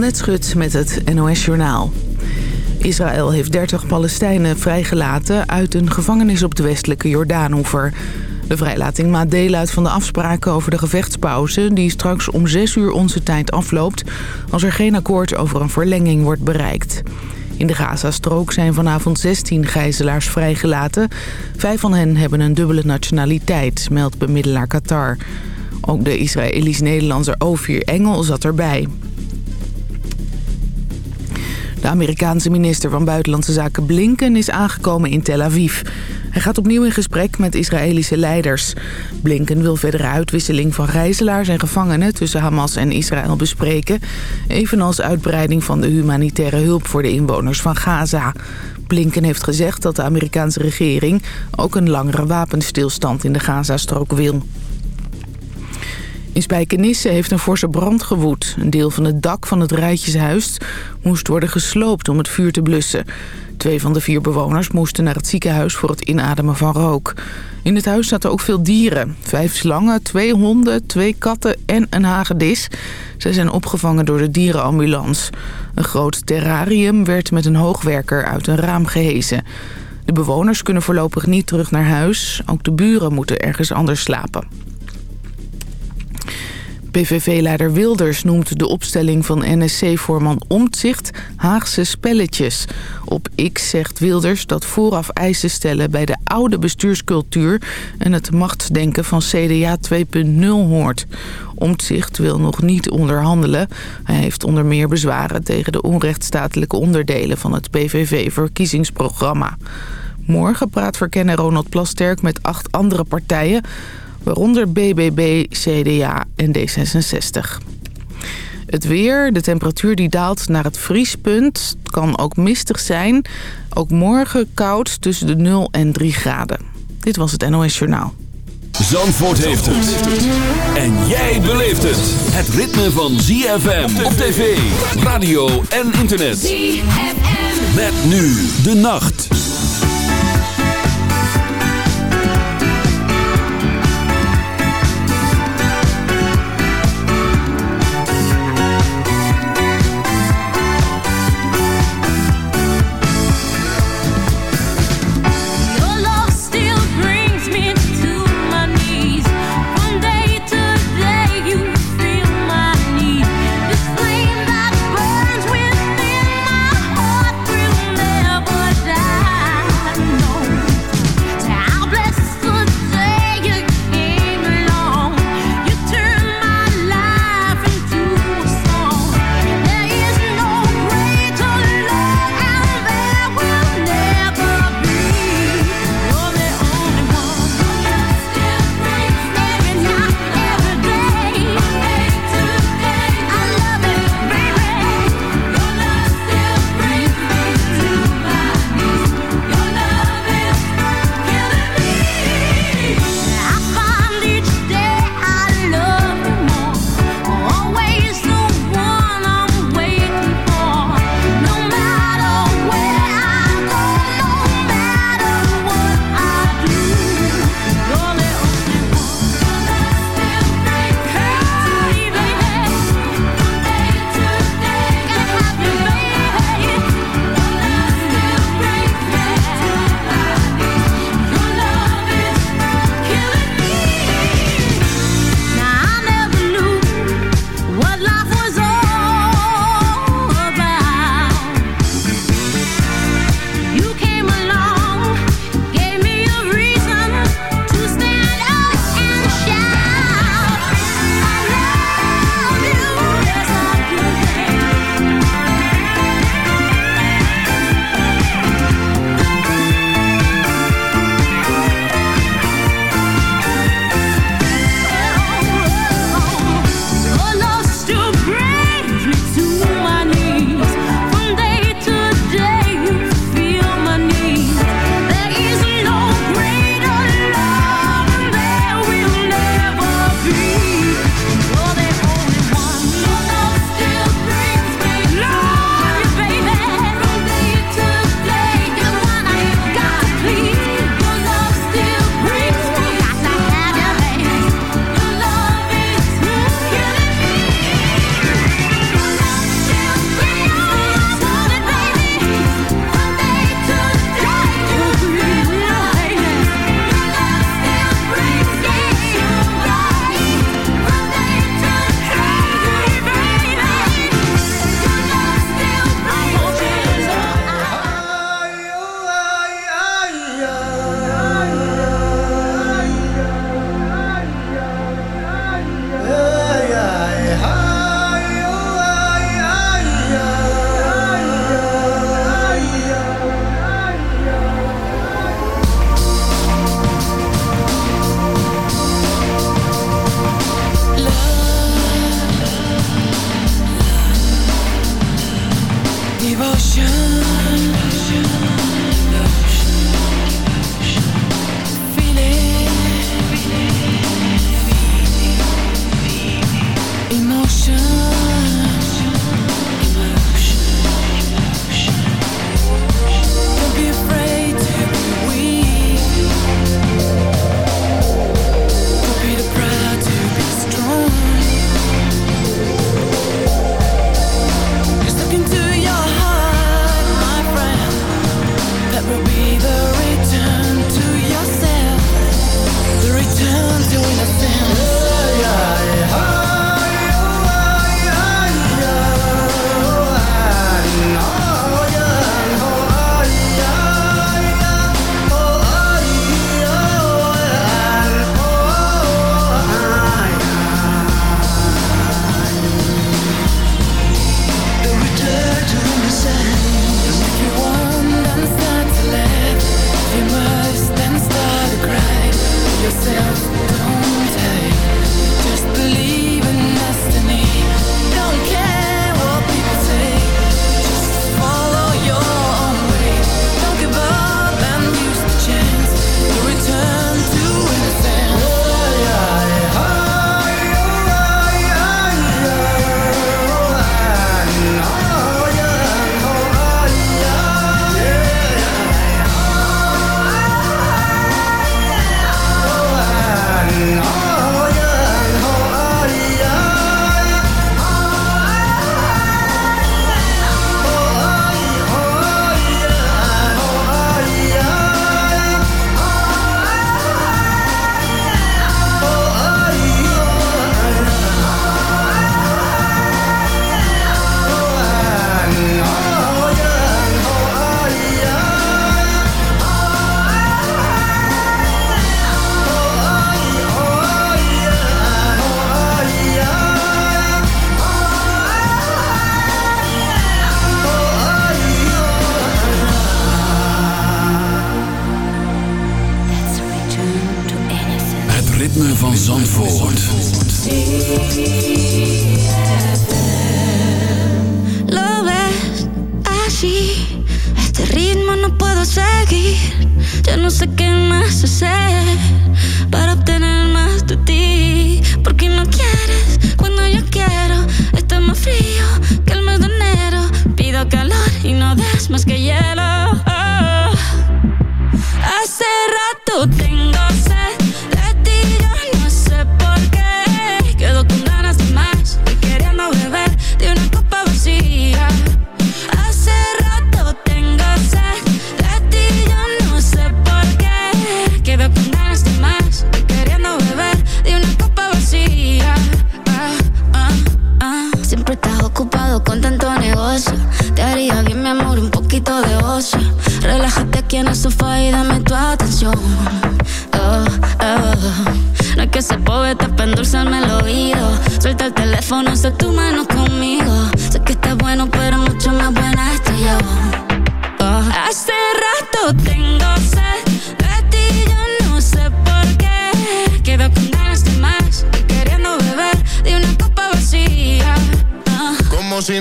Annette Schut met het NOS Journaal. Israël heeft 30 Palestijnen vrijgelaten uit een gevangenis op de westelijke Jordaanhoever. De vrijlating maakt deel uit van de afspraken over de gevechtspauze... die straks om 6 uur onze tijd afloopt... als er geen akkoord over een verlenging wordt bereikt. In de Gazastrook zijn vanavond 16 gijzelaars vrijgelaten. Vijf van hen hebben een dubbele nationaliteit, meldt bemiddelaar Qatar. Ook de Israëlisch-Nederlandser Ovier Engel zat erbij. De Amerikaanse minister van Buitenlandse Zaken Blinken is aangekomen in Tel Aviv. Hij gaat opnieuw in gesprek met Israëlische leiders. Blinken wil verdere uitwisseling van gijzelaars en gevangenen tussen Hamas en Israël bespreken. Evenals uitbreiding van de humanitaire hulp voor de inwoners van Gaza. Blinken heeft gezegd dat de Amerikaanse regering ook een langere wapenstilstand in de Gazastrook wil. In Spijkenisse heeft een forse brand gewoed. Een deel van het dak van het rijtjeshuis moest worden gesloopt om het vuur te blussen. Twee van de vier bewoners moesten naar het ziekenhuis voor het inademen van rook. In het huis zaten ook veel dieren. Vijf slangen, twee honden, twee katten en een hagedis. Zij zijn opgevangen door de dierenambulance. Een groot terrarium werd met een hoogwerker uit een raam gehezen. De bewoners kunnen voorlopig niet terug naar huis. Ook de buren moeten ergens anders slapen. PVV-leider Wilders noemt de opstelling van NSC-voorman Omtzigt Haagse spelletjes. Op X zegt Wilders dat vooraf eisen stellen bij de oude bestuurscultuur... en het machtsdenken van CDA 2.0 hoort. Omtzigt wil nog niet onderhandelen. Hij heeft onder meer bezwaren tegen de onrechtstatelijke onderdelen van het PVV-verkiezingsprogramma. Morgen praat verkenner Ronald Plasterk met acht andere partijen waaronder BBB, CDA en D66. Het weer, de temperatuur die daalt naar het vriespunt, kan ook mistig zijn. Ook morgen koud tussen de 0 en 3 graden. Dit was het NOS Journaal. Zandvoort heeft het. En jij beleeft het. Het ritme van ZFM op tv, radio en internet. ZFM. Met nu de nacht.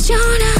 illusiona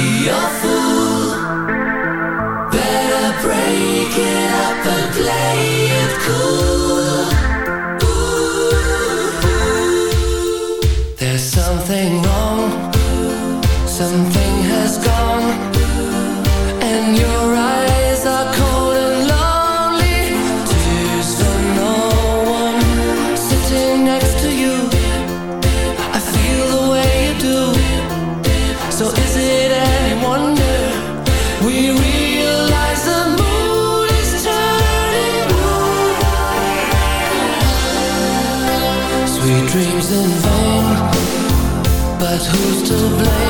they you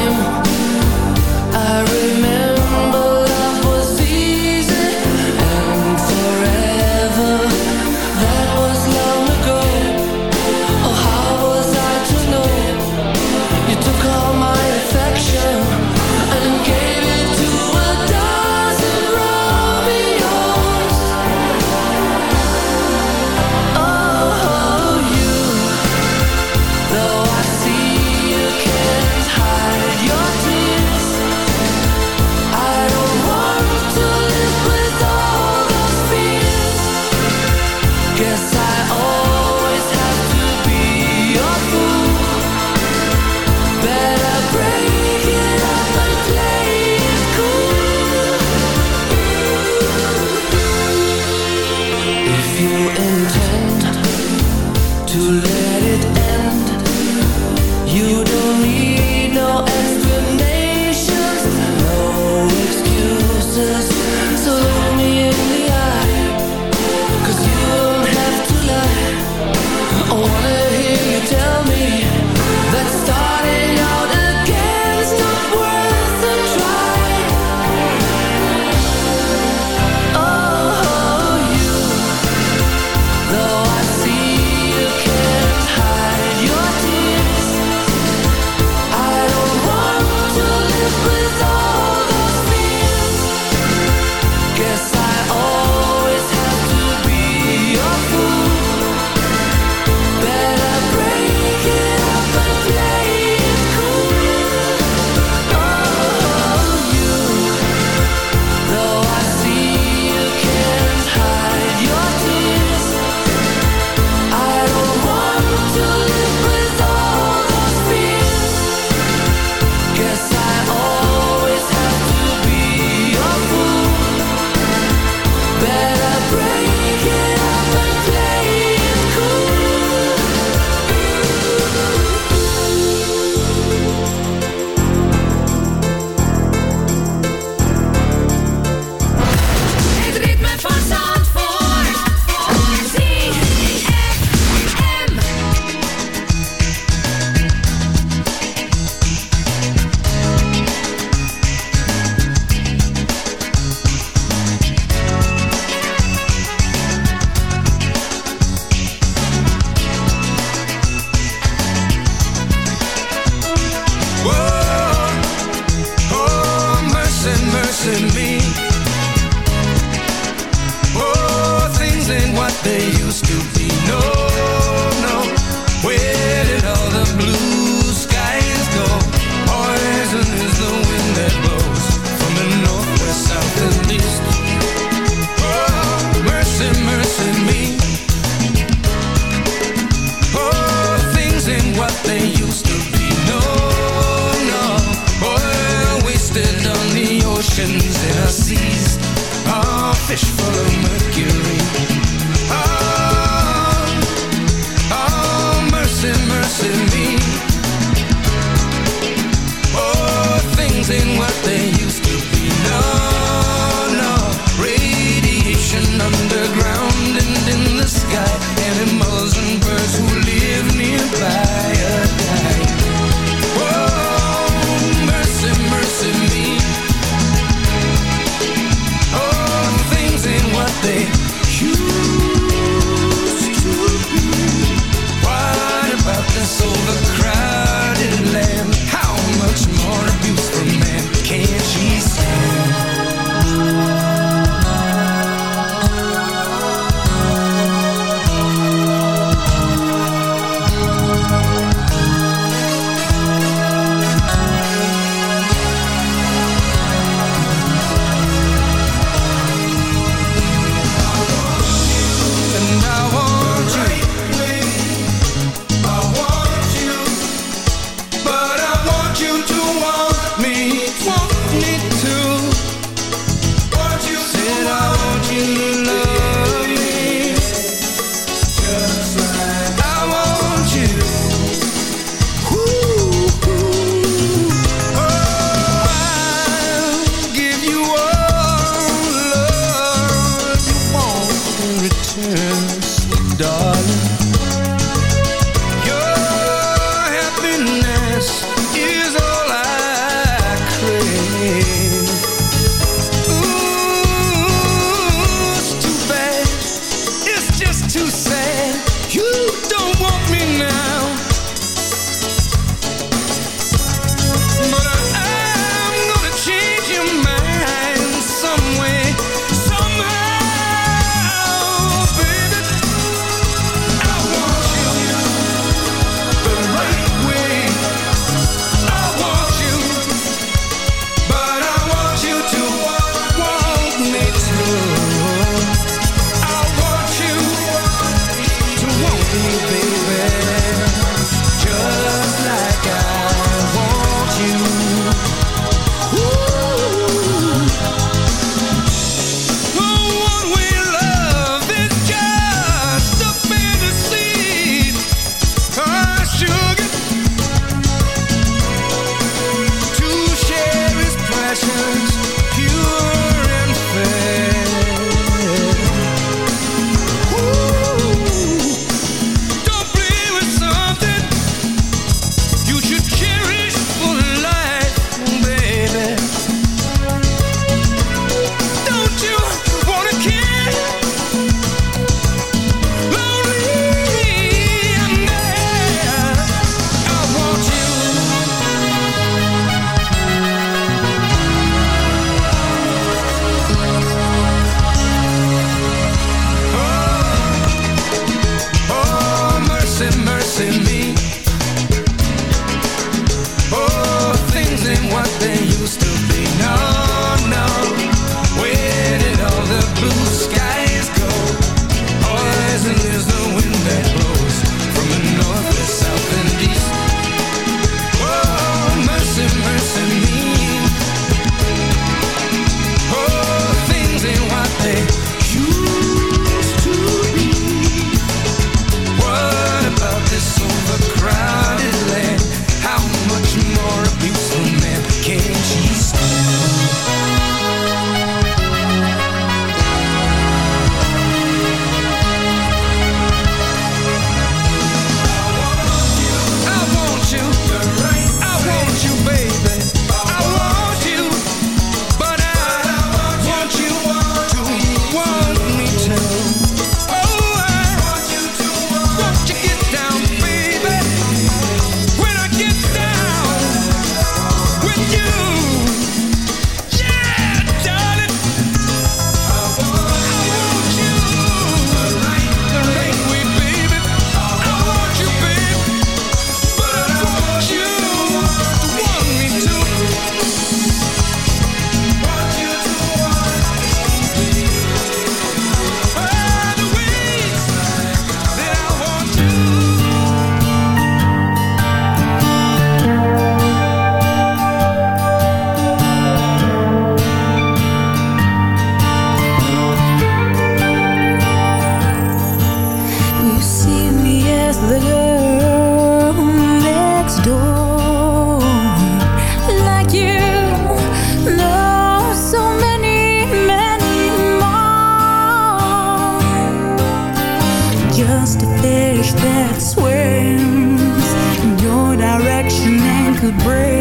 that swims in your direction and could break.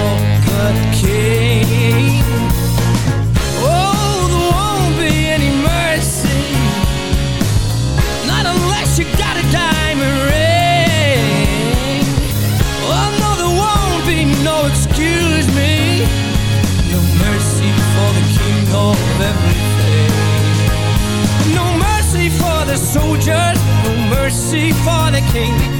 for king. Oh, there won't be any mercy, not unless you got a diamond ring. Oh no, there won't be no excuse me. No mercy for the king of everything. No mercy for the soldiers, no mercy for the king.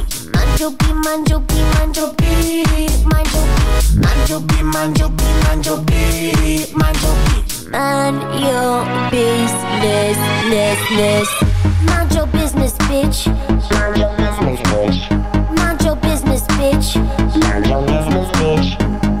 Man your business, ness, ness. Mind your business, bitch. Mind your business, bitch. Mind your business, bitch. Mind your business, bitch.